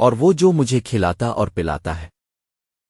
اور وہ جو مجھے کھلاتا اور پلاتا ہے۔